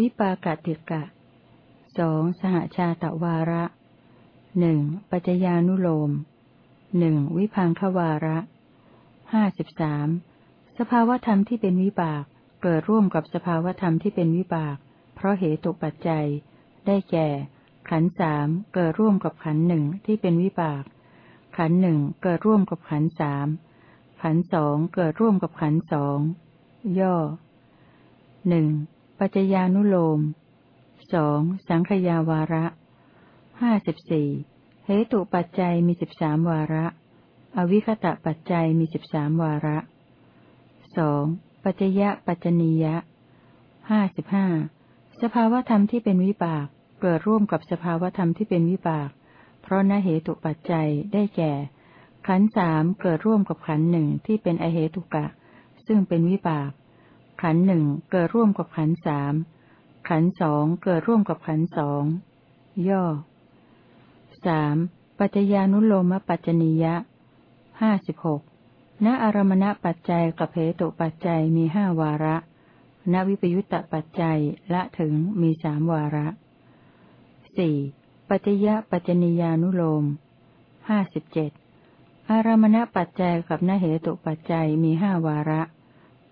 วิปากติกะสองสหชาตวาระหนึ่งปัจจญานุโลมหนึ่งวิพังควาระห้าสิบสามสภาวธรรมที่เป็นวิบากเกิดร่วมกับสภาวธรรมที่เป็นวิบาก เพราะเหตุปัจจัย ได้แก่ ขันสามเกิดร่วมกับขันหนึ่งที่เป็นวิบาก ขันหนึ่งเกิดร่วมกับขันสามขันสองเกิดร่วมกับขันสองย่อหนึ่ง ปัจจญานุโลมสองสังขยาวาระห้าสิบสี่เหตุปัจจัยมีสิบสามวาระ อวิคตะปัจจัยมีสิบสามวาระสองปัจจยะปัจจนียะห้าสิบห้าสภาวธรรมที่เป็นวิบากเกิดร่วมกับสภาวธรรมที่เป็นวิบาก เพราะนเหตุปัจจัยได้แก่ ขันสามเกิดร่วมกับขันหนึ่งที่เป็นอเหตุกะ ซึ่งเป็นวิบาก ขันหนึ่งเกิดร่วมกับขันสามขันสองเกิดร่วมกับขันสองย่อสามปัจจญานุโลมปัจจนียะห้าสิบหกณอารมณปัจจัยกับเหตุปัจจัยมีห้าวาระณวิปยุตตปัจจัยละถึงมีสามวาระสี่ปัจจยปัจจนียานุโลมห้าสิบเจ็ดอารมณปัจจัยกับณเหตุปัจจัยมีห้าวาระ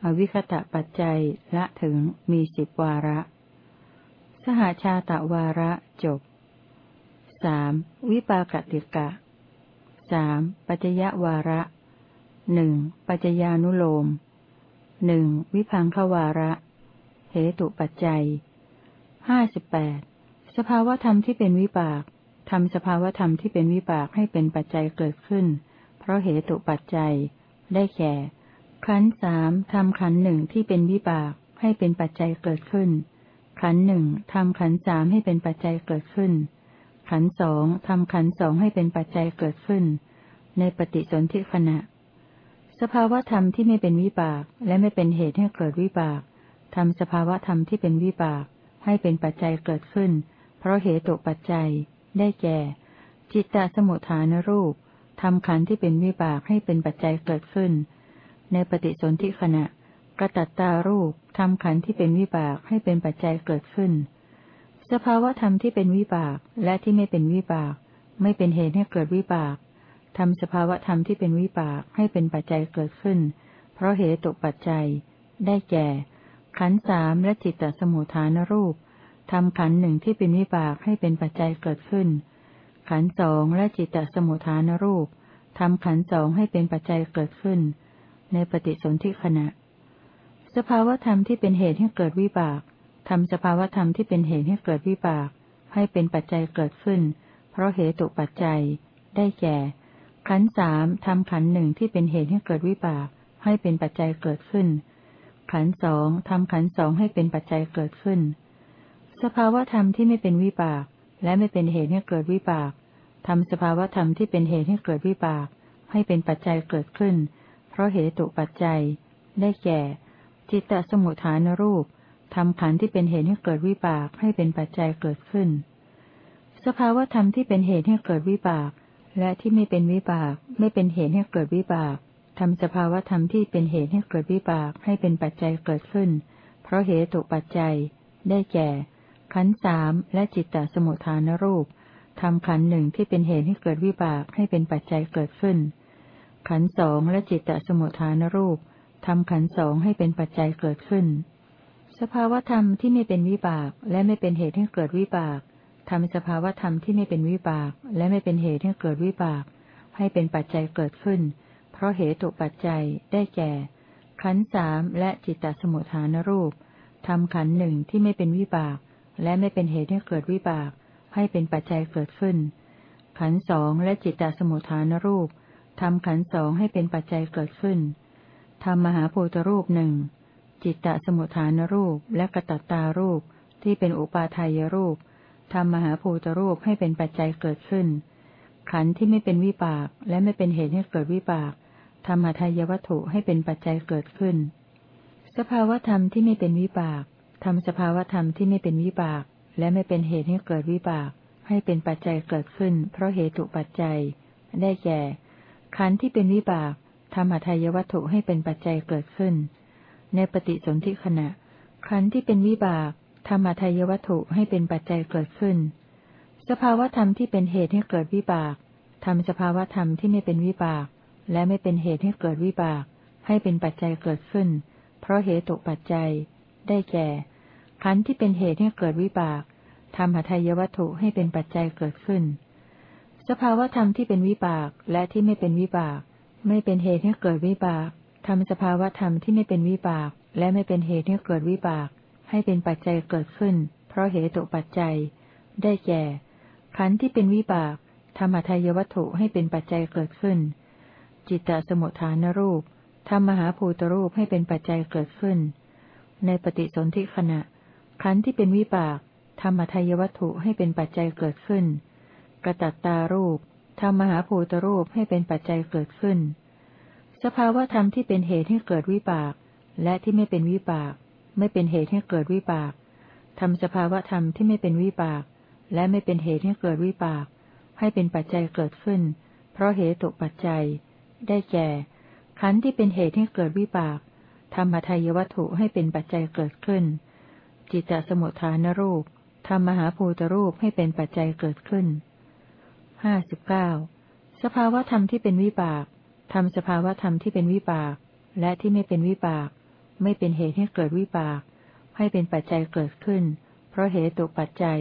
อวิคตะปัจจัยละถึงมีสิบวาระ สหาชาตะวาระจบสามวิปากติกะสามปัจยวาระหนึ่งปัจญานุโลมหนึ่งวิพังควาระ เหตุปัจจัยห้าสิบแปดสภาวธรรมที่เป็นวิบากทำสภาวธรรมที่เป็นวิบากให้เป็นปัจจัยเกิดขึ้น เพราะเหตุปัจจัย ได้แก่ ขันสามทำขันหนึ่งที่เป็นวิบากให้เป็นปัจจัยเกิดขึ้น ขันหนึ่งทำขันสามให้เป็นปัจจัยเกิดขึ้น ขันสองทำขันสองให้เป็นปัจจัยเกิดขึ้น ในปฏิสนธิขณะ สภาวธรรมที่ไม่เป็นวิบากและไม่เป็นเหตุให้เกิดวิบากทำสภาวธรรมที่เป็นวิบากให้เป็นปัจจัยเกิดขึ้น เพราะเหตุตกปัจจัย ได้แก่ จิตตสมุทฐานรูปทำขันที่เป็นวิบากให้เป็นปัจจัยเกิดขึ้น ในปฏิสนธิขณะกระตัตตารูปทำขันธ์ที่เป็นวิบากให้เป็นปัจจัยเกิดขึ้น สภาวะธรรมที่เป็นวิบากและที่ไม่เป็นวิบาก ไม่เป็นเหตุให้เกิดวิบากทำสภาวะธรรมที่เป็นวิบากให้เป็นปัจจัยเกิดขึ้น เพราะเหตุตกปัจจัย ได้แก่ ขันสามและจิตตสมุทฐานรูปทำขันหนึ่งที่เป็นวิบากให้เป็นปัจจัยเกิดขึ้น ขันสองและจิตตสมุทฐานรูปทำขันสองให้เป็นปัจจัยเกิดขึ้น ในปฏิสนธิขณะ สภาวธรรมที่เป็นเหตุให้เกิดวิบากทำสภาวธรรมที่เป็นเหตุให้เกิดวิบาก ให้เป็นปัจจัยเกิดขึ้น เพราะเหตุปัจจัย ได้แก่ ขันสามทำขันหนึ่งที่เป็นเหตุให้เกิดวิบาก ให้เป็นปัจจัยเกิดขึ้น ขันสองทำขันสองให้เป็นปัจจัยเกิดขึ้น สภาวธรรมที่ไม่เป็นวิบาก และไม่เป็นเหตุให้เกิดวิบากทำสภาวธรรมที่เป็นเหตุให้เกิดวิบาก ให้เป็นปัจจัยเกิดขึ้น ราะเหตุปัจจัย ได้แก่ จิตตสมุทฐานรูปทำขันที่เป็นเหตุให้เกิดวิบากให้เป็นปัจจัยเกิดขึ้น สภาวธรรมที่เป็นเหตุให้เกิดวิบาก และที่ไม่เป็นวิบาก ไม่เป็นเหตุให้เกิดวิบากทำสภาวธรรมที่เป็นเหตุให้เกิดวิบากให้เป็นปัจจัยเกิดขึ้น เพราะเหตุปัจจัย ได้แก่ ขันสามและจิตตสมุทฐานรูปทำขันหนึ่งที่เป็นเหตุให้เกิดวิบากให้เป็นปัจจัยเกิดขึ้น ขันสองและจิตตสมุทฐานรูปทำขันสองให้เป็นปัจจัยเกิดขึ้น สภาวธรรมที่ไม่เป็นวิบาก และไม่เป็นเหตุให้เกิดวิบากทำสภาวธรรมที่ไม่เป็นวิบาก และไม่เป็นเหตุให้เกิดวิบาก ให้เป็นปัจจัยเกิดขึ้น เพราะเหตุปัจจัยได้แก่ ขันสามและจิตตสมุทฐานรูปทำขันหนึ่งที่ไม่เป็นวิบาก และไม่เป็นเหตุให้เกิดวิบาก ให้เป็นปัจจัยเกิดขึ้น ขันสองและจิตตสมุทฐานรูป ทำขันสองให้เป็นปัจจัยเกิดขึ้นทำมหาภูตรูปหนึ่ง จิตตสมุทฐานรูปและกระตัตตารูปที่เป็นอุปาทายรูปทำมหาภูตรูปให้เป็นปัจจัยเกิดขึ้น ขันธ์ที่ไม่เป็นวิบากและไม่เป็นเหตุให้เกิดวิบากทำหาทายวัตถุให้เป็นปัจจัยเกิดขึ้น สภาวธรรมที่ไม่เป็นวิบากทำสภาวธรรมที่ไม่เป็นวิบาก และไม่เป็นเหตุให้เกิดวิบาก ให้เป็นปัจจัยเกิดขึ้น เพราะเหตุปัจจัย ได้แก่ ขันธ์ที่เป็นวิบากทำหาทายวัตถุให้เป็นปัจจัยเกิดขึ้น ในปฏิสนธิขณะ ขันธ์ที่เป็นวิบากธรรมทายวัตถุให้เป็นปัจจัยเกิดขึ้น สภาวธรรมที่เป็นเหตุให้เกิดวิบากทำสภาวธรรมที่ไม่เป็นวิบาก และไม่เป็นเหตุให้เกิดวิบาก ให้เป็นปัจจัยเกิดขึ้น เพราะเหตุตกปัจจัย ได้แก่ ขันธ์ที่เป็นเหตุให้เกิดวิบากทำหทัยวัตถุให้เป็นปัจจัยเกิดขึ้น สภาวธรรมที่เป็นวิบากและที่ไม่เป็นวิบาก ไม่เป็นเหตุให้เกิดวิบากทำสภาวธรรมที่ไม่เป็นวิบาก และไม่เป็นเหตุให้เกิดวิบาก ให้เป็นปัจจัยเกิดขึ้น เพราะเหตุปัจจัย ได้แก่ ขันธ์ที่เป็นวิบากธรรมทายวัตถุให้เป็นปัจจัยเกิดขึ้น จิตตสมุทฐานรูปธรรมหาภูตรูปให้เป็นปัจจัยเกิดขึ้น ในปฏิสนธิขณะ ขันธ์ที่เป็นวิบากธรรมทายวัตถุให้เป็นปัจจัยเกิดขึ้น กระตัตตารูปธรรมหาภูตรูปให้เป็นปัจจัยเกิดขึ้น สภาวธรรมที่เป็นเหตุให้เกิดวิบาก และที่ไม่เป็นวิบาก ไม่เป็นเหตุให้เกิดวิบากทำสภาวธรรมที่ไม่เป็นวิบาก และไม่เป็นเหตุให้เกิดวิบาก ให้เป็นปัจจัยเกิดขึ้น เพราะเหตุตกปัจจัย ได้แก่ ขันธ์ที่เป็นเหตุให้เกิดวิบากธรรมทายวัตถุให้เป็นปัจจัยเกิดขึ้น จิตตสมุทฐานรูปธรรมหาภูตรูปให้เป็นปัจจัยเกิดขึ้น ห้าสิบเก้าสภาวธรรมที่เป็นวิบากทำสภาวธรรมที่เป็นวิบาก และที่ไม่เป็นวิบาก ไม่เป็นเหตุให้เกิดวิบาก ให้เป็นปัจจัยเกิดขึ้น เพราะเหตุตกปัจจัย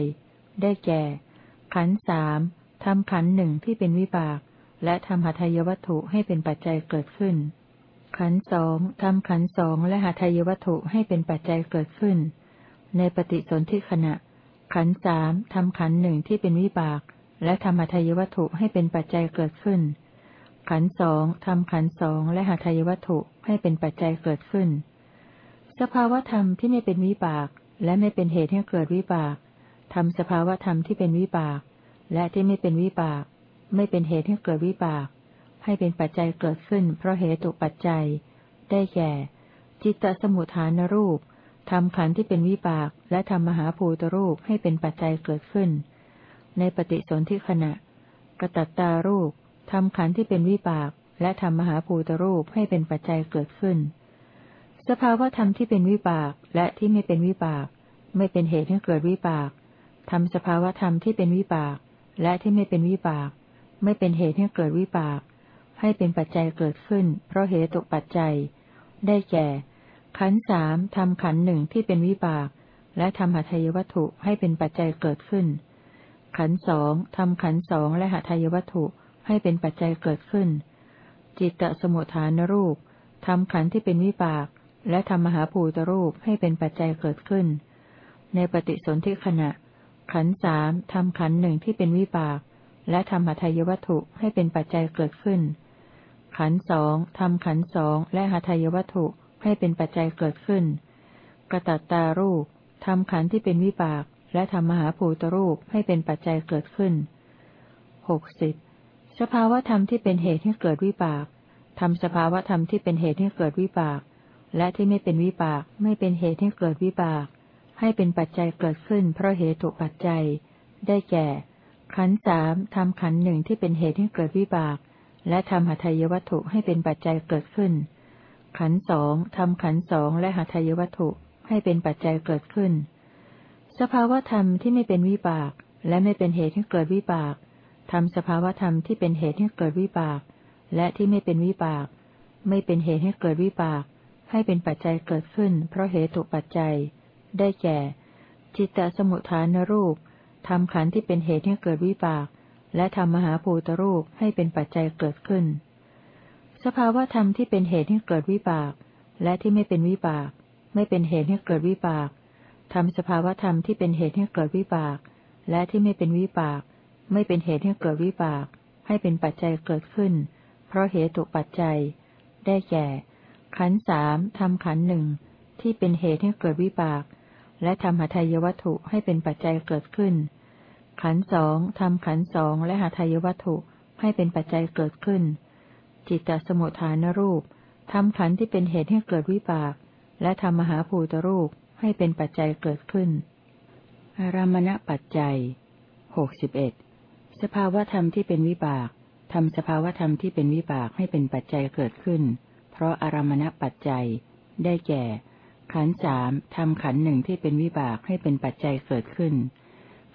ได้แก่ ขันสามทำขันหนึ่งที่เป็นวิบาก และทำหทัยวัตถุให้เป็นปัจจัยเกิดขึ้น ขันสองทำขันสองและหทัยวัตถุให้เป็นปัจจัยเกิดขึ้น ในปฏิสนธิขณะ ขันสามทำขันหนึ่งที่เป็นวิบาก และทำหทัยวัตถุให้เป็นปัจจัยเกิดขึ้น ขันสองทำขันสองและหาทัยวัตถุให้เป็นปัจจัยเกิดขึ้น สภาวธรรมที่ไม่เป็นวิบาก และไม่เป็นเหตุให้เกิดวิบากทำสภาวธรรมที่เป็นวิบาก และที่ไม่เป็นวิบาก ไม่เป็นเหตุให้เกิดวิบาก ให้เป็นปัจจัยเกิดขึ้น เพราะเหตุปัจจัย ได้แก่ จิตตสมุทฐานรูปทำขันธ์ที่เป็นวิบาก และทำมหาภูตรูปให้เป็นปัจจัยเกิดขึ้น ในปฏิสนธิขณะ กระตัตตารูปทำขันธ์ที่เป็นวิบาก และทำมหาภูตรูปให้เป็นปัจจัยเกิดขึ้น สภาวธรรมที่เป็นวิบากและที่ไม่เป็นวิบาก ไม่เป็นเหตุให้เกิดวิบากทำสภาวธรรมที่เป็นวิบาก และที่ไม่เป็นวิบาก ไม่เป็นเหตุให้เกิดวิบาก ให้เป็นปัจจัยเกิดขึ้น เพราะเหตุตกปัจจัย ได้แก่ ขันสามทำขันหนึ่งที่เป็นวิบาก และทำหัตถยวัตถุให้เป็นปัจจัยเกิดขึ้น ขันสองทำขันสองและหัยวัตถุให้เป็นปัจจัยเกิดขึ้น จิตตสมุทฐานรูปทำขันที่เป็นวิบาก และทำมหาภูตรูปให้เป็นปัจจัยเกิดขึ้น ในปฏิสนธิขณะ ขันสามทำขันหนึ่งที่เป็นวิบาก และทำหทัยวัตถุให้เป็นปัจจัยเกิดขึ้น ขันสองทำขันสองและหทัยวัตถุให้เป็นปัจจัยเกิดขึ้น กระตัตตารูปทำขันที่เป็นวิบาก และทำมหาภูตรูปให้เป็นปัจจัยเกิดขึ้นหกสิบสภาวธรรมที่เป็นเหตุให้เกิดวิบากทำสภาวธรรมที่เป็นเหตุให้เกิดวิบาก และที่ไม่เป็นวิบากไม่เป็นเหตุให้เกิดวิบาก ให้เป็นปัจจัยเกิดขึ้น เพราะเหตุปัจจัย ได้แก่ ขันสามทำขันหนึ่งที่เป็นเหตุให้เกิดวิบาก และทำหทัยวัตถุให้เป็นปัจจัยเกิดขึ้น ขันสองทำขันสองและหทัยวัตถุให้เป็นปัจจัยเกิดขึ้น สภาวธรรมที่ไม่เป็นวิบาก และไม่เป็นเหตุให้เกิดวิบากทำสภาวธรรมที่เป็นเหตุให้เกิดวิบาก และที่ไม่เป็นวิบาก ไม่เป็นเหตุให้เกิดวิบาก ให้เป็นปัจจัยเกิดขึ้น เพราะเหตุปัจจัย ได้แก่ จิตตสมุทฐานรูปทำขันธ์ที่เป็นเหตุให้เกิดวิบาก และทำมหาภูตรูปให้เป็นปัจจัยเกิดขึ้น สภาวธรรมที่เป็นเหตุให้เกิดวิบาก และที่ไม่เป็นวิบาก ไม่เป็นเหตุให้เกิดวิบาก ทำสภาวธรรมที่เป็นเหตุให้เกิดวิบาก และที่ไม่เป็นวิบาก ไม่เป็นเหตุให้เกิดวิบาก ให้เป็นปัจจัยเกิดขึ้น เพราะเหตุปัจจัย ได้แก่ ขันสามทำขันหนึ่งที่เป็นเหตุให้เกิดวิบาก และทำหทัยวัตถุให้เป็นปัจจัยเกิดขึ้น ขันสองทำขันสองและหทัยวัตถุให้เป็นปัจจัยเกิดขึ้น จิตตสมุทฐานรูปทำขันที่เป็นเหตุให้เกิดวิบาก และทำมหาภูตรูป ให้เป็นปัจจัยเกิดขึ้น อารามณปัจจัยหกสิบเอ็ดสภาวธรรมที่เป็นวิบากทำสภาวธรรมที่เป็นวิบากให้เป็นปัจจัยเกิดขึ้น เพราะอารามณปัจจัย ได้แก่ ขันสามทำขันหนึ่งที่เป็นวิบากให้เป็นปัจจัยเกิดขึ้น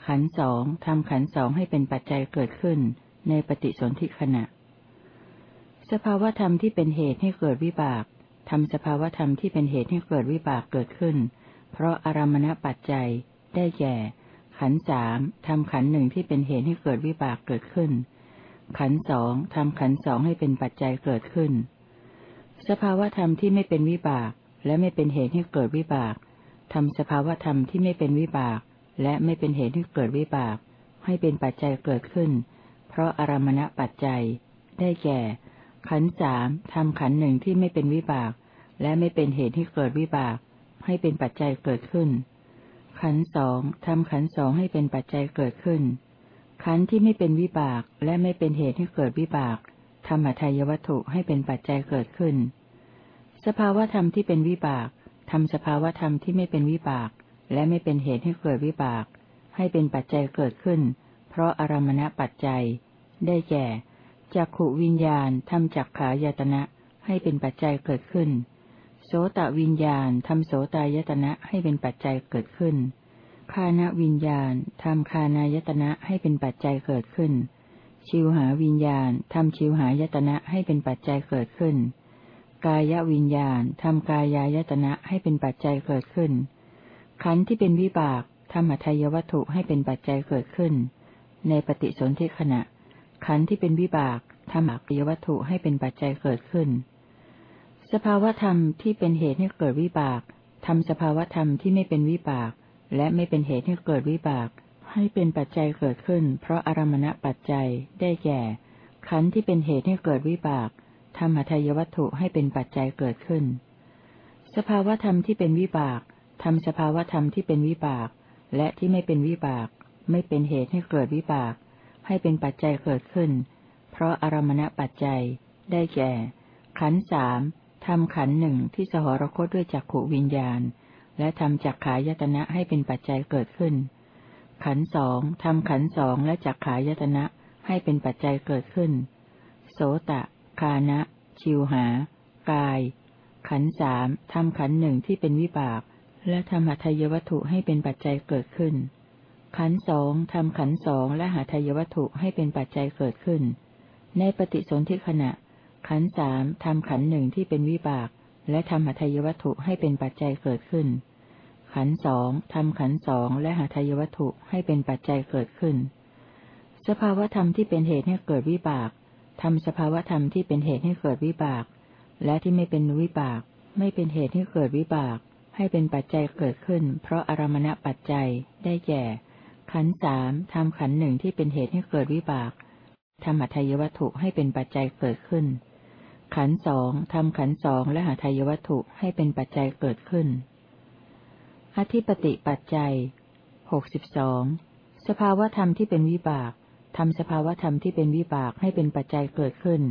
ขันสองทำขันสองให้เป็นปัจจัยเกิดขึ้น ในปฏิสนธิขณะ สภาวธรรมที่เป็นเหตุให้เกิดวิบากทำสภาวธรรมที่เป็นเหตุให้เกิดวิบากเกิดขึ้น เพราะอารมณปัจจัย ได้แก่ ขันสามทำขันหนึ่งที่เป็นเหตุให้เกิดวิบากเกิดขึ้น ขันสองทำขันสองให้เป็นปัจจัยเกิดขึ้น สภาวธรรมที่ไม่เป็นวิบาก และไม่เป็นเหตุให้เกิดวิบากทำสภาวธรรมที่ไม่เป็นวิบาก และไม่เป็นเหตุให้เกิดวิบาก ให้เป็นปัจจัยเกิดขึ้น เพราะอารมณปัจจัย ได้แก่ ขันสามทำขันหนึ่งที่ไม่เป็นวิบาก และไม่เป็นเหตุให้เกิดวิบาก ให้เป็นปัจจัยเกิดขึ้น ขันสองทำขันสองให้เป็นปัจจัยเกิดขึ้น ขันที่ไม่เป็นวิบากและไม่เป็นเหตุให้เกิดวิบากทำอัทายวัตถุให้เป็นปัจจัยเกิดขึ้น สภาวธรรมที่เป็นวิบากทำสภาวธรรมที่ไม่เป็นวิบาก และไม่เป็นเหตุให้เกิดวิบาก ให้เป็นปัจจัยเกิดขึ้น เพราะอารมณปัจจัย ได้แก่จักขวิญญาณทำจักขายตนะให้เป็นปัจจัยเกิดขึ้น โสตวิญญาณทำโสตายตนะให้เป็นปัจจัยเกิดขึ้น คานวิญญาณทำคานายตนะให้เป็นปัจจัยเกิดขึ้น ชิวหาวิญญาณทำชิวหายตนะให้เป็นปัจจัยเกิดขึ้น กายวิญญาณทำกายายตนะให้เป็นปัจจัยเกิดขึ้น ขันธ์ที่เป็นวิบากทำอัทยวัตถุให้เป็นปัจจัยเกิดขึ้น ในปฏิสนธิขณะ ขันธ์ที่เป็นวิบากทำอักยวัตถุให้เป็นปัจจัยเกิดขึ้น สภาวธรรมที่เป็นเหตุให้เกิดวิบากทำสภาวธรรมที่ไม่เป็นวิบาก และไม่เป็นเหตุให้เกิดวิบาก ให้เป็นปัจจัยเกิดขึ้น เพราะอารมณปัจจัยได้แก่ ขันธ์ที่เป็นเหตุให้เกิดวิบากทำหัตยวัตถุให้เป็นปัจจัยเกิดขึ้น สภาวธรรมที่เป็นวิบากทำสภาวธรรมที่เป็นวิบาก และที่ไม่เป็นวิบาก ไม่เป็นเหตุให้เกิดวิบาก ให้เป็นปัจจัยเกิดขึ้น เพราะอารมณปัจจัยได้แก่ ขันธ์สาม ทำขันหนึ่งที่สหรคตด้วยจักขวิญญาณ และทำจักขายตนะให้เป็นปัจจัยเกิดขึ้น ขันสองทำขันสองและจักขายตนะให้เป็นปัจจัยเกิดขึ้น โสตะ คานะ ชิวหา กาย ขันสามทำขันหนึ่งที่เป็นวิบาก และทำหัตถยวัตถุให้เป็นปัจจัยเกิดขึ้น ขันสองทำขันสองและหัตถยวัตถุให้เป็นปัจจัยเกิดขึ้น ในปฏิสนธิขณะ ขันสามทำขันหนึ่งที่เป็นวิบาก และทำหัตยวัตถุให้เป็นปัจจัยเกิดขึ้น ขันสองทำขันสองและหัตยวัตถุให้เป็นปัจจัยเกิดขึ้น สภาวธรรมที่เป็นเหตุให้เกิดวิบากทำสภาวธรรมที่เป็นเหตุให้เกิดวิบาก และที่ไม่เป็นวิบาก ไม่เป็นเหตุให้เกิดวิบาก ให้เป็นปัจจัยเกิดขึ้น เพราะอารมณปัจจัยได้แก่ ขันสามทำขันหนึ่งที่เป็นเหตุให้เกิดวิบากทำหัตยวัตถุให้เป็นปัจจัยเกิดขึ้น ขันสองทำขันสองและหัตถยวัตถุให้เป็นปัจจัยเกิดขึ้น อธิปติปัจจัยหกสิบสองสภาวธรรมที่เป็นวิบากทำสภาวธรรมที่เป็นวิบากให้เป็นปัจจัยเกิดขึ้น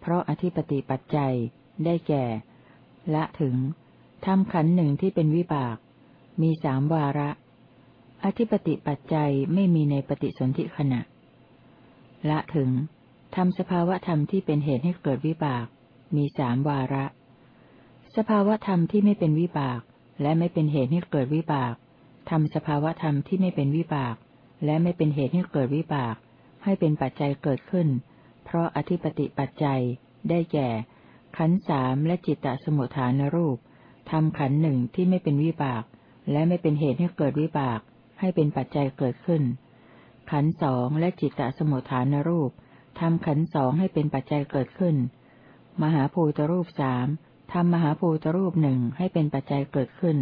เพราะอธิปติปัจจัย ได้แก่ ละถึงทำขันหนึ่งที่เป็นวิบาก มีสามวาระ อธิปติปัจจัยไม่มีในปฏิสนธิขณะ ละถึงทำสภาวธรรมที่เป็นเหตุให้เกิดวิบาก มีสามวาระ สภาวธรรมที่ไม่เป็นวิบาก และไม่เป็นเหตุให้เกิดวิบากทำสภาวธรรมที่ไม่เป็นวิบาก และไม่เป็นเหตุให้เกิดวิบาก ให้เป็นปัจจัยเกิดขึ้น เพราะอธิปติปัจจัย ได้แก่ ขันสามและจิตตสมุทฐานรูปทำขันหนึ่งที่ไม่เป็นวิบาก และไม่เป็นเหตุให้เกิดวิบาก ให้เป็นปัจจัยเกิดขึ้น ขันสองและจิตตสมุทฐานรูปทำขันสองให้เป็นปัจจัยเกิดขึ้น มหาภูตรูปสามทำมหาภูตรูปหนึ่งให้เป็นปัจจัยเกิดขึ้น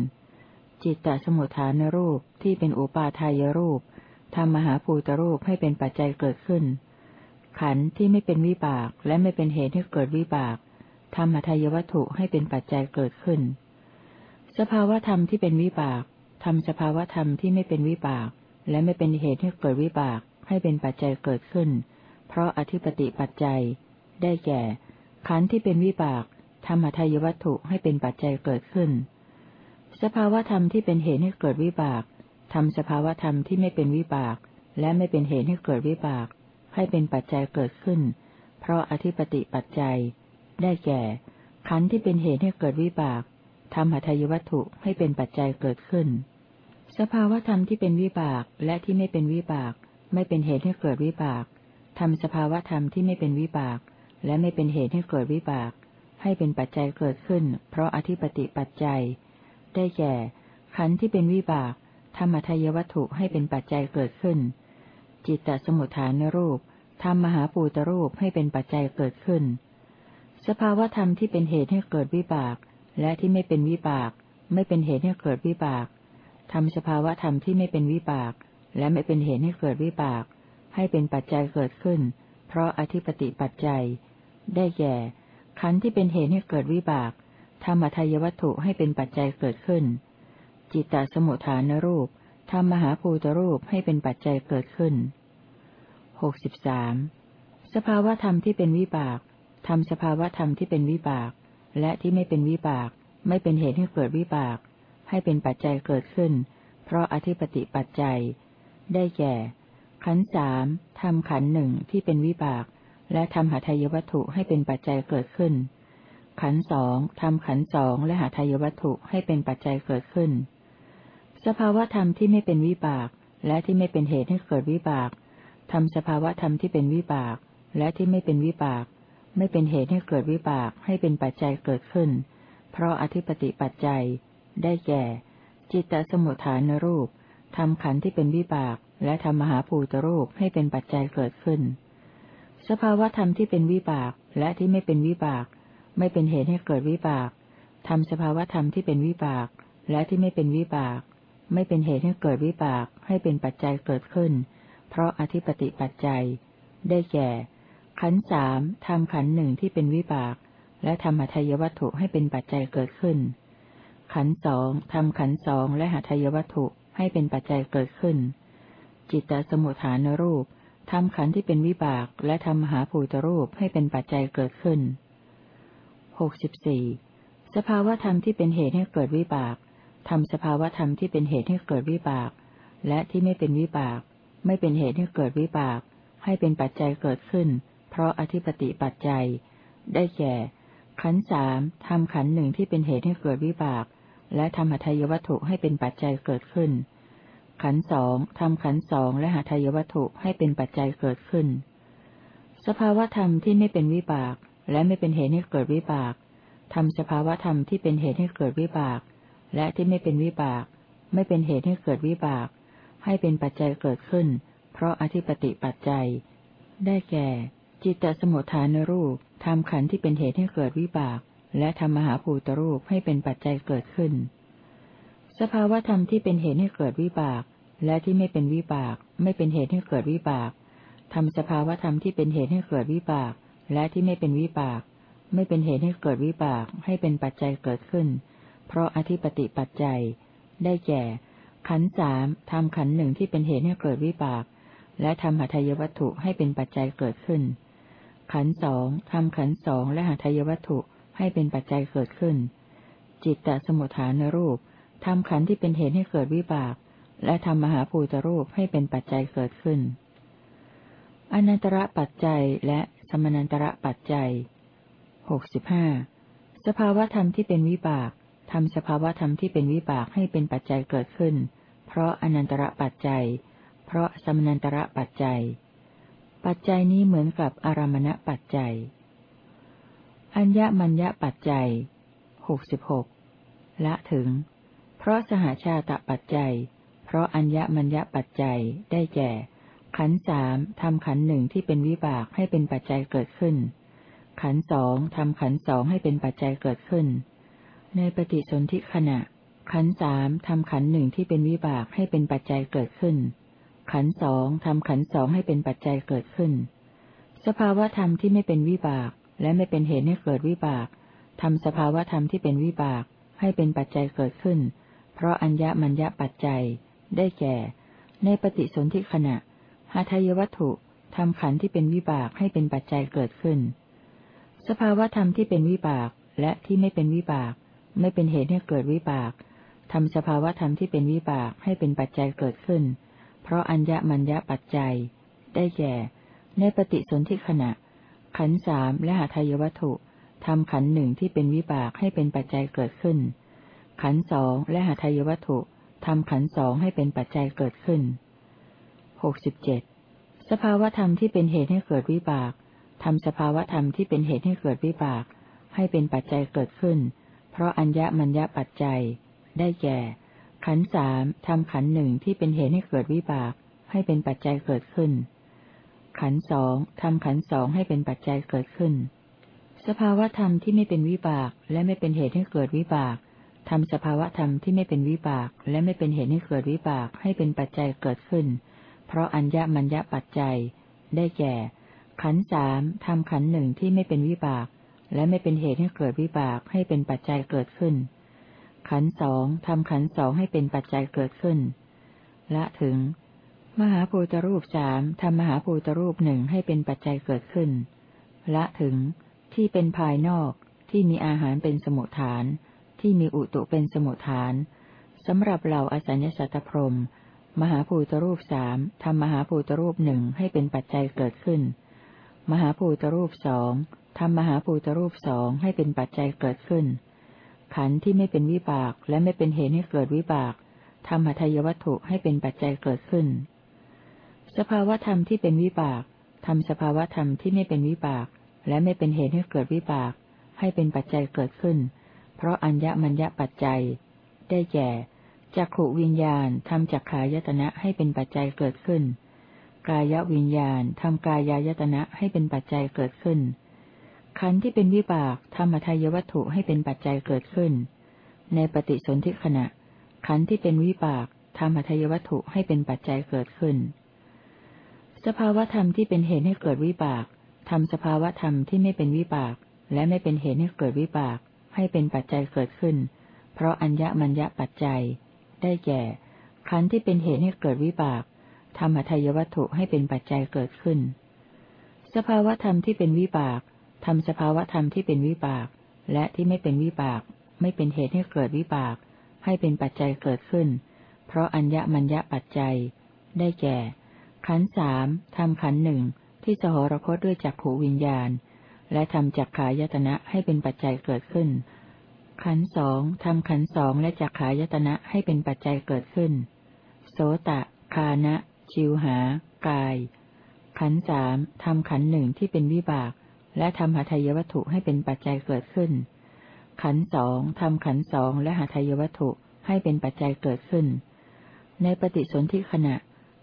จิตตสมุทฐานรูปที่เป็นอุปาทายรูปทำมหาภูตรูปให้เป็นปัจจัยเกิดขึ้น ขันธ์ที่ไม่เป็นวิบากและไม่เป็นเหตุให้เกิดวิบากทำมัทายวัตถุให้เป็นปัจจัยเกิดขึ้น สภาวธรรมที่เป็นวิบากทำสภาวธรรมที่ไม่เป็นวิบาก และไม่เป็นเหตุให้เกิดวิบากให้เป็นปัจจัยเกิดขึ้น เพราะอธิปติปัจจัย ได้แก่ ขันธ์ที่เป็นวิบากทำมัทายวัตถุให้เป็นปัจจัยเกิดขึ้น สภาวธรรมที่เป็นเหตุให้เกิดวิบากทำสภาวธรรมที่ไม่เป็นวิบาก และไม่เป็นเหตุให้เกิดวิบาก ให้เป็นปัจจัยเกิดขึ้น เพราะอธิปติปัจจัย ได้แก่ ขันธ์ที่เป็นเหตุให้เกิดวิบากทำหัตถยวัตถุให้เป็นปัจจัยเกิดขึ้น สภาวธรรมที่เป็นวิบากและที่ไม่เป็นวิบาก ไม่เป็นเหตุให้เกิดวิบากทำสภาวธรรมที่ไม่เป็นวิบาก และไม่เป็นเหตุให้เกิดวิบาก ให้เป็นปัจจัยเกิดขึ้น เพราะอธิปติปัจจัย ได้แก่ ขันธ์ที่เป็นวิบากทำอัทยวัตถุให้เป็นปัจจัยเกิดขึ้น จิตตสมุทฐานรูปทำมหาปูตรูปให้เป็นปัจจัยเกิดขึ้น สภาวธรรมที่เป็นเหตุให้เกิดวิบาก และที่ไม่เป็นวิบาก ไม่เป็นเหตุให้เกิดวิบากทำสภาวธรรมที่ไม่เป็นวิบาก และไม่เป็นเหตุให้เกิดวิบาก ให้เป็นปัจจัยเกิดขึ้น เพราะอธิปติปัจจัย ได้แก่ ขันธ์ที่เป็นเหตุให้เกิดวิบากทำอัทยวัตถุให้เป็นปัจจัยเกิดขึ้น จิตตสมุทฐานรูปทำมหาภูตรูปให้เป็นปัจจัยเกิดขึ้นหกสิบสามสภาวธรรมที่เป็นวิบากทำสภาวธรรมที่เป็นวิบาก และที่ไม่เป็นวิบาก ไม่เป็นเหตุให้เกิดวิบาก ให้เป็นปัจจัยเกิดขึ้น เพราะอธิปติปัจจัย ได้แก่ ขันสามทำขันหนึ่งที่เป็นวิบาก และทำหาทายวัตถุให้เป็นปัจจัยเกิดขึ้น ขันสองทำขันสองและหาทายวัตถุให้เป็นปัจจัยเกิดขึ้น สภาวธรรมที่ไม่เป็นวิบาก และที่ไม่เป็นเหตุให้เกิดวิบากทำสภาวธรรมที่เป็นวิบาก และที่ไม่เป็นวิบาก ไม่เป็นเหตุให้เกิดวิบากให้เป็นปัจจัยเกิดขึ้น เพราะอธิปติปัจจัย ได้แก่ จิตตสมุทฐานรูปทำขันธ์ที่เป็นวิบาก และทำมหาภูตรูปให้เป็นปัจจัยเกิดขึ้น สภาวธรรมที่เป็นวิบากและที่ไม่เป็นวิบาก ไม่เป็นเหตุให้เกิดวิบากทำสภาวธรรมที่เป็นวิบาก และที่ไม่เป็นวิบาก ไม่เป็นเหตุให้เกิดวิบาก ให้เป็นปัจจัยเกิดขึ้น เพราะอธิปติปัจจัย ได้แก่ ขันสามทำขันหนึ่งที่เป็นวิบาก และทำหัตถยวัตถุให้เป็นปัจจัยเกิดขึ้น ขันสองทำขันสองและหัตถยวัตถุให้เป็นปัจจัยเกิดขึ้น จิตตสมุทฐานรูป ทำขันที่เป็นวิบากและทำมหาภูตรูปให้เป็นปัจจัยเกิดขึ้นหกสิบสี่สภาวธรรมที่เป็นเหตุให้เกิดวิบากทำสภาวธรรมที่เป็นเหตุให้เกิดวิบาก และที่ไม่เป็นวิบาก ไม่เป็นเหตุให้เกิดวิบาก ให้เป็นปัจจัยเกิดขึ้น เพราะอธิปติปัจจัย ได้แก่ ขันสามทำขันหนึ่งที่เป็นเหตุให้เกิดวิบาก และทำหัตยวัตถุให้เป็นปัจจัยเกิดขึ้น ขันสองทำขันสองและหัตยวัตถุให้เป็นปัจจัยเกิดขึ้น สภาวธรรมที่ไม่เป็นวิบาก และไม่เป็นเหตุให้เกิดวิบากทำสภาวธรรมที่เป็นเหตุให้เกิดวิบาก และที่ไม่เป็นวิบาก ไม่เป็นเหตุให้เกิดวิบาก ให้เป็นปัจจัยเกิดขึ้น เพราะอธิปติปัจจัย ได้แก่ จิตตสมุทฐานรูปทำขันธ์ที่เป็นเหตุให้เกิดวิบาก และทำมหาภูตรูปให้เป็นปัจจัยเกิดขึ้น สภาวธรรมที่เป็นเหตุให้เกิดวิบาก และที่ไม่เป็นวิบาก ไม่เป็นเหตุให้เกิดวิบากทำสภาวธรรมที่เป็นเหตุให้เกิดวิบาก และที่ไม่เป็นวิบาก ไม่เป็นเหตุให้เกิดวิบาก ให้เป็นปัจจัยเกิดขึ้น เพราะอธิปติปัจจัย ได้แก่ ขันสามทำขันหนึ่งที่เป็นเหตุให้เกิดวิบาก และทำหัตถยวัตถุให้เป็นปัจจัยเกิดขึ้น ขันสองทำขันสองและหัตถยวัตถุให้เป็นปัจจัยเกิดขึ้น จิตตสมุทฐานรูป ทำขันที่เป็นเหตุให้เกิดวิบาก และทำมหาภูตรูปให้เป็นปัจจัยเกิดขึ้น อนันตระปัจจัยและสมนันตระปัจจัยหกสิบห้าสภาวธรรมที่เป็นวิบากทำสภาวธรรมที่เป็นวิบากให้เป็นปัจจัยเกิดขึ้น เพราะอนันตระปัจจัย เพราะสมนันตระปัจจัย ปัจจัยนี้เหมือนกับอารามณปัจจัย อัญญมัญญปัจจัยหกสิบหกละถึง ราะสหาชาตปัจจัย เพราะอัญญมัญญปัจจัยได้แก่ ขันสามทำขันหนึ่งที่เป็นวิบากให้เป็นปัจจัยเกิดขึ้น ขันสองทำขันสองให้เป็นปัจจัยเกิดขึ้น ในปฏิสนธิขณะ ขันสามทำขันหนึ่งที่เป็นวิบากให้เป็นปัจจัยเกิดขึ้น ขันสองทำขันสองให้เป็นปัจจัยเกิดขึ้น สภาวธรรมที่ไม่เป็นวิบากและไม่เป็นเหตุให้เกิดวิบากทำสภาวธรรมที่เป็นวิบากให้เป็นปัจจัยเกิดขึ้น เพราะอัญญมัญญปัจจัย ได้แก่ ในปฏิสนธิขณะหาทายวัตถุทำขันที่เป็นวิบากให้เป็นปัจจัยเกิดขึ้น สภาวธรรมที่เป็นวิบากและที่ไม่เป็นวิบาก ไม่เป็นเหตุให้เกิดวิบากทำสภาวธรรมที่เป็นวิบากให้เป็นปัจจัยเกิดขึ้น เพราะอัญญมัญญปัจจัย ได้แก่ ในปฏิสนธิขณะ ขันสามและหาทายวัตถุทำขันหนึ่งที่เป็นวิบากให้เป็นปัจจัยเกิดขึ้น ขันสองและหาทายวัตถุทำขันสองให้เป็นปัจจัยเกิดขึ้นหกสิบเจ็ดสภาวธรรมที่เป็นเหตุให้เกิดวิบากทำสภาวธรรมที่เป็นเหตุให้เกิดวิบาก ให้เป็นปัจจัยเกิดขึ้น เพราะอัญญมัญญปัจจัย ได้แก่ ขันสามทำขันหนึ่งที่เป็นเหตุให้เกิดวิบาก ให้เป็นปัจจัยเกิดขึ้น ขันสองทำขันสองให้เป็นปัจจัยเกิดขึ้น สภาวธรรมที่ไม่เป็นวิบากและไม่เป็นเหตุให้เกิดวิบาก ทำสภาวะธรรมที่ไม่เป็นวิบาก และไม่เป็นเหตุให้เกิดวิบากให้เป็นปัจจัยเกิดขึ้น เพราะอัญญมัญญปัจจัย ได้แก่ ขันสามทำขันหนึ่งที่ไม่เป็นวิบาก และไม่เป็นเหตุให้เกิดวิบากให้เป็นปัจจัยเกิดขึ้น ขันสองทำขันสองให้เป็นปัจจัยเกิดขึ้น ละถึง มหาภูตรูปสามทำมหาภูตรูปหนึ่งให้เป็นปัจจัยเกิดขึ้น ละถึง ที่เป็นภายนอกที่มีอาหารเป็นสมุทฐาน ที่มีอุตุเป็นสมุทฐานสำหรับเหล่าอสัญญสัตตพรม มหาภูตรูปสามทำมหาภูตรูปหนึ่งให้เป็นปัจจัยเกิดขึ้น มหาภูตรูปสองทำมหาภูตรูปสองให้เป็นปัจจัยเกิดขึ้น ขันธ์ที่ไม่เป็นวิบากและไม่เป็นเหตุให้เกิดวิบากทำหัตยวัตถุให้เป็นปัจจัยเกิดขึ้น สภาวธรรมที่เป็นวิบากทำสภาวธรรมที่ไม่เป็นวิบาก และไม่เป็นเหตุให้เกิดวิบาก ให้เป็นปัจจัยเกิดขึ้น เพราะอัญญมัญญปัจจัย ได้แก่จักขวิญญาณทำจักขายตนะให้เป็นปัจจัยเกิดขึ้น กายวิญญาณทำกายายตนะให้เป็นปัจจัยเกิดขึ้น ขันธ์ที่เป็นวิบากทำอัทายวัตถุให้เป็นปัจจัยเกิดขึ้น ในปฏิสนธิขณะ ขันธ์ที่เป็นวิบากทำอัทายวัตถุให้เป็นปัจจัยเกิดขึ้น สภาวธรรมที่เป็นเหตุให้เกิดวิบากทำสภาวธรรมที่ไม่เป็นวิบาก และไม่เป็นเหตุให้เกิดวิบาก ให้เป็นปัจจัยเกิดขึ้น เพราะอัญญมัญญปัจจัย ได้แก่ ขันธ์ที่เป็นเหตุให้เกิดวิบากทำอัทายวัตถุให้เป็นปัจจัยเกิดขึ้น สภาวธรรมที่เป็นวิบากทำสภาวธรรมที่เป็นวิบาก และที่ไม่เป็นวิบาก ไม่เป็นเหตุให้เกิดวิบาก ให้เป็นปัจจัยเกิดขึ้น เพราะอัญญมัญญปัจจัย ได้แก่ ขันสามทำขันหนึ่งที่สหรคตด้วยจักขูวิญญาณ และทำจักขายตนะให้เป็นปัจจัยเกิดขึ้น ขันสองทำขันสองและจักขายตนะให้เป็นปัจจัยเกิดขึ้น โสตะ คานะ ชิวหา กาย ขันสามทำขันหนึ่งที่เป็นวิบาก และทำหาทายวัตถุให้เป็นปัจจัยเกิดขึ้น ขันสองทำขันสองและหาทายวัตถุให้เป็นปัจจัยเกิดขึ้น ในปฏิสนธิขณะ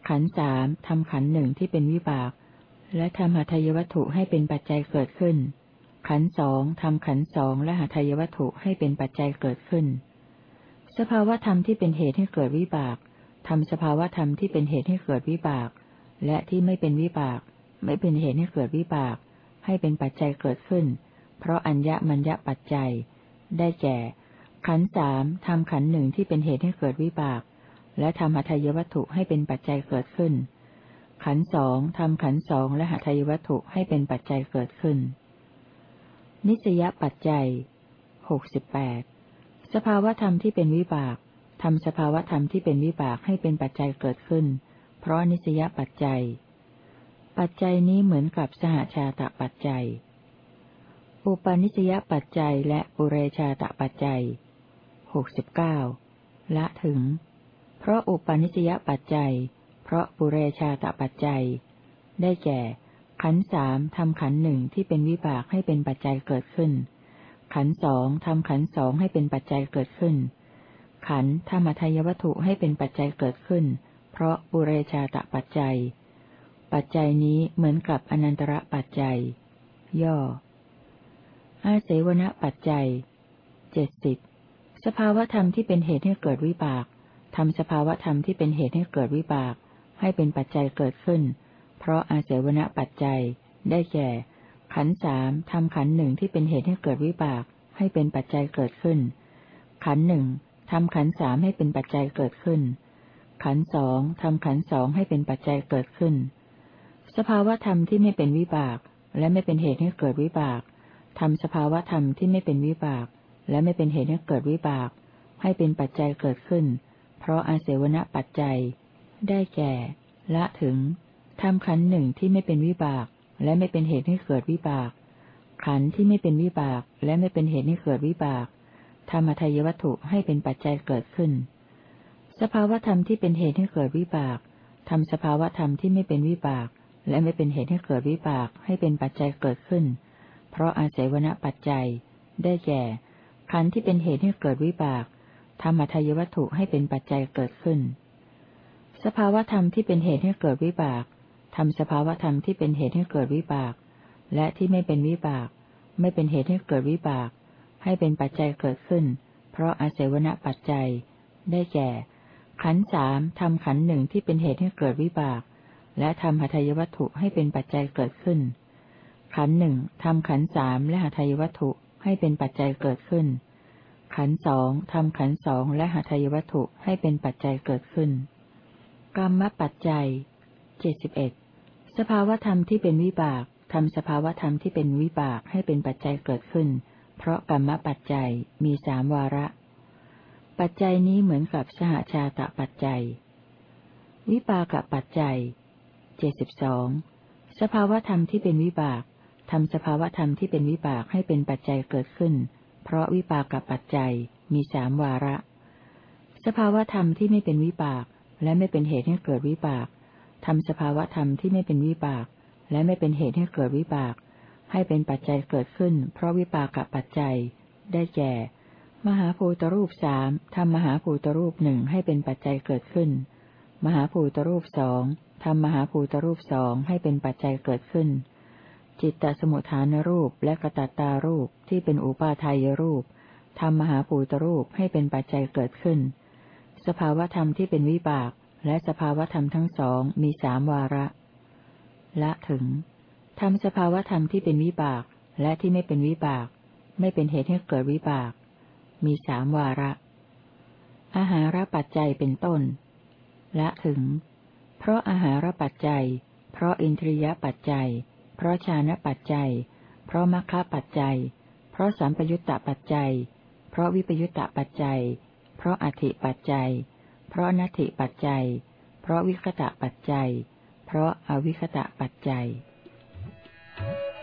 ขันสามทำขันหนึ่งที่เป็นวิบาก และทำหาทายวัตถุให้เป็นปัจจัยเกิดขึ้น ขันสองทำขันสองและหาทายวัตถุให้เป็นปัจจัยเกิดขึ้น สภาวธรรมที่เป็นเหตุให้เกิดวิบากทำสภาวธรรมที่เป็นเหตุให้เกิดวิบาก และที่ไม่เป็นวิบาก ไม่เป็นเหตุให้เกิดวิบาก ให้เป็นปัจจัยเกิดขึ้น เพราะอัญญมัญญปัจจัย ได้แก่ ขันสามทำขันหนึ่งที่เป็นเหตุให้เกิดวิบาก และทำหาทายวัตถุให้เป็นปัจจัยเกิดขึ้น ขันสองทำขันสองและหาทายวัตถุให้เป็นปัจจัยเกิดขึ้น นิสยปัจจัยหกสิบแปดสภาวธรรมที่เป็นวิบากทำสภาวธรรมที่เป็นวิบากให้เป็นปัจจัยเกิดขึ้น เพราะนิสยปัจจัย ปัจจัยนี้เหมือนกับสหชาตปัจจัย อุปนิสยปัจจัยและปุเรชาตปัจจัยหกสิบเก้าละถึง เพราะอุปนิสยปัจจัย เพราะปุเรชาตปัจจัย ได้แก่ ขันสามทำขันหนึ่งที่เป็นวิบากให้เป็นปัจจัยเกิดขึ้น ขันสองทำขันสองให้เป็นปัจจัยเกิดขึ้น ขันธรรมทายวัตถุให้เป็นปัจจัยเกิดขึ้น เพราะปุเรชาตปัจจัย ปัจจัยนี้เหมือนกับอนันตระปัจจัย ย่อ อาเสวณปัจจัยเจ็ดสิบสภาวธรรมที่เป็นเหตุให้เกิดวิบากทำสภาวธรรมที่เป็นเหตุให้เกิดวิบาก ให้เป็นปัจจัยเกิดขึ้น เพราะอาศัยวณปัจจัย ได้แก่ ขันสามทำขันหนึ่งที่เป็นเหตุให้เกิดวิบาก ให้เป็นปัจจัยเกิดขึ้น ขันหนึ่งทำขันสามให้เป็นปัจจัยเกิดขึ้น ขันสองทำขันสองให้เป็นปัจจัยเกิดขึ้น สภาวธรรมที่ไม่เป็นวิบาก และไม่เป็นเหตุให้เกิดวิบากทำสภาวธรรมที่ไม่เป็นวิบาก และไม่เป็นเหตุให้เกิดวิบาก ให้เป็นปัจจัยเกิดขึ้น เพราะอาศัยวณปัจจัย ได้แก่ ละถึงทำขันหนึ่งที่ไม่เป็นวิบาก และไม่เป็นเหตุให้เกิดวิบาก ขันที่ไม่เป็นวิบาก และไม่เป็นเหตุให้เกิดวิบากธรรมทายวัตถุให้เป็นปัจจัยเกิดขึ้น สภาวธรรมที่เป็นเหตุให้เกิดวิบากทำสภาวธรรมที่ไม่เป็นวิบาก และไม่เป็นเหตุให้เกิดวิบากให้เป็นปัจจัยเกิดขึ้น เพราะอาศัยวณปัจจัย ได้แก่ ขันธ์ที่เป็นเหตุให้เกิดวิบากธรรมทายวัตถุให้เป็นปัจจัยเกิดขึ้น สภาวธรรมที่เป็นเหตุให้เกิดวิบากทำสภาวธรรมที่เป็นเหตุให้เกิดวิบาก และที่ไม่เป็นวิบาก ไม่เป็นเหตุให้เกิดวิบาก ให้เป็นปัจจัยเกิดขึ้น เพราะอาศัยวณปัจจัย ได้แก่ ขันสามทำขันหนึ่งที่เป็นเหตุให้เกิดวิบาก และทำหทัยวัตถุให้เป็นปัจจัยเกิดขึ้น ขันหนึ่งทำขันสามและหทัยวัตถุให้เป็นปัจจัยเกิดขึ้น ขันสองทำขันสองและหาทายวัตถุให้เป็นปัจจัยเกิดขึ้น กรรมปัจจัยเจ็ดสิบเอ็ดสภาวธรรมที่เป็นวิบากทำสภาวธรรมที่เป็นวิบากให้เป็นปัจจัยเกิดขึ้น เพราะกรรมปัจจัยมีสามวาระ ปัจจัยนี้เหมือนกับสหชาตะปัจจัย วิปากปัจจัยเจ็ดสิบสองสภาวธรรมที่เป็นวิบากทำสภาวธรรมที่เป็นวิบากให้เป็นปัจจัยเกิดขึ้น เพราะวิปากปัจจัยมีสามวาระ สภาวธรรมที่ไม่เป็นวิบาก และไม่เป็นเหตุให้เกิดวิบากทำสภาวะธรรมที่ไม่เป็นวิบาก และไม่เป็นเหตุให้เกิดวิบาก ให้เป็นปัจจัยเกิดขึ้น เพราะวิปากับปัจจัย ได้แก่ มหาภูตรูปสามทำมหาภูตรูปหนึ่งให้เป็นปัจจัยเกิดขึ้น มหาภูตรูปสองทำมหาภูตรูปสองให้เป็นปัจจัยเกิดขึ้น จิตตสมุทฐานรูปและกระตัตตารูปที่เป็นอุปาทายรูปทำมหาภูตรูปให้เป็นปัจจัยเกิดขึ้น สภาวธรรมที่เป็นวิบาก และสภาวธรรมทั้งสองมีสามวาระ ละถึงทำสภาวธรรมที่เป็นวิบาก และที่ไม่เป็นวิบาก ไม่เป็นเหตุให้เกิดวิบาก มีสามวาระ อาหารปัจจัยเป็นต้น ละถึง เพราะอาหารปัจจัย เพราะอินทรียปัจจัย เพราะชานะปัจจัย เพราะมรรคปัจจัย เพราะสัมปยุตตปัจจัย เพราะวิปยุตตปัจจัย ราะอธิปัจจัย เพราะนัตถิปัจจัย เพราะวิคตะปัจจัย เพราะอวิคตะปัจจัย Thank you.